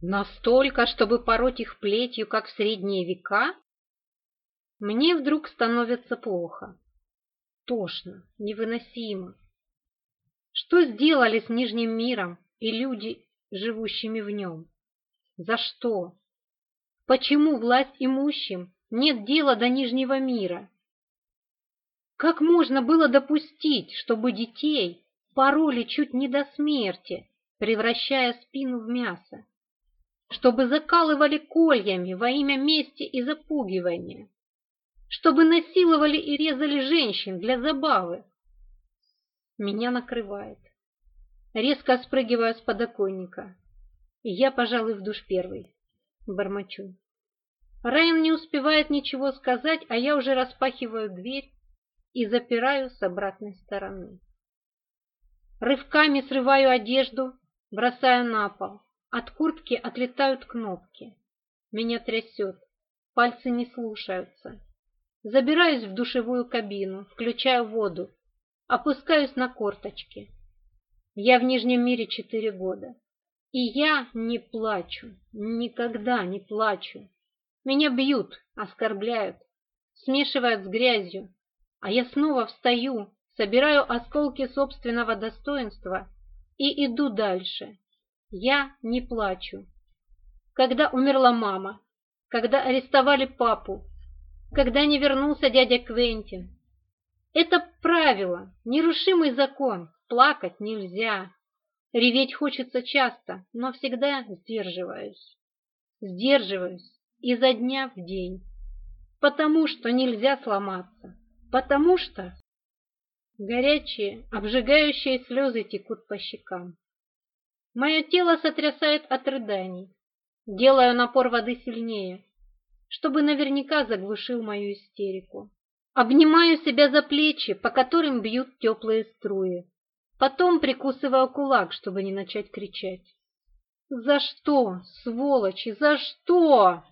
Настолько, чтобы пороть их плетью, как в средние века? Мне вдруг становится плохо. Тошно, невыносимо. Что сделали с Нижним миром и люди, живущими в нем? За что? Почему власть имущим нет дела до Нижнего мира? Как можно было допустить, чтобы детей пороли чуть не до смерти, превращая спину в мясо? чтобы закалывали кольями во имя мести и запугивания, чтобы насиловали и резали женщин для забавы. Меня накрывает. Резко спрыгиваю с подоконника. Я, пожалуй, в душ первый. Бормочу. Райан не успевает ничего сказать, а я уже распахиваю дверь и запираю с обратной стороны. Рывками срываю одежду, бросаю на пол. От куртки отлетают кнопки. Меня трясет. Пальцы не слушаются. Забираюсь в душевую кабину, включаю воду. Опускаюсь на корточки. Я в Нижнем мире четыре года. И я не плачу. Никогда не плачу. Меня бьют, оскорбляют, смешивают с грязью. А я снова встаю, собираю осколки собственного достоинства и иду дальше. Я не плачу. Когда умерла мама, когда арестовали папу, когда не вернулся дядя Квентин. Это правило, нерушимый закон, плакать нельзя. Реветь хочется часто, но всегда сдерживаюсь. Сдерживаюсь изо дня в день, потому что нельзя сломаться, потому что... Горячие, обжигающие слезы текут по щекам. Мое тело сотрясает от рыданий. Делаю напор воды сильнее, чтобы наверняка заглушил мою истерику. Обнимаю себя за плечи, по которым бьют теплые струи. Потом прикусываю кулак, чтобы не начать кричать. «За что, сволочи, за что?»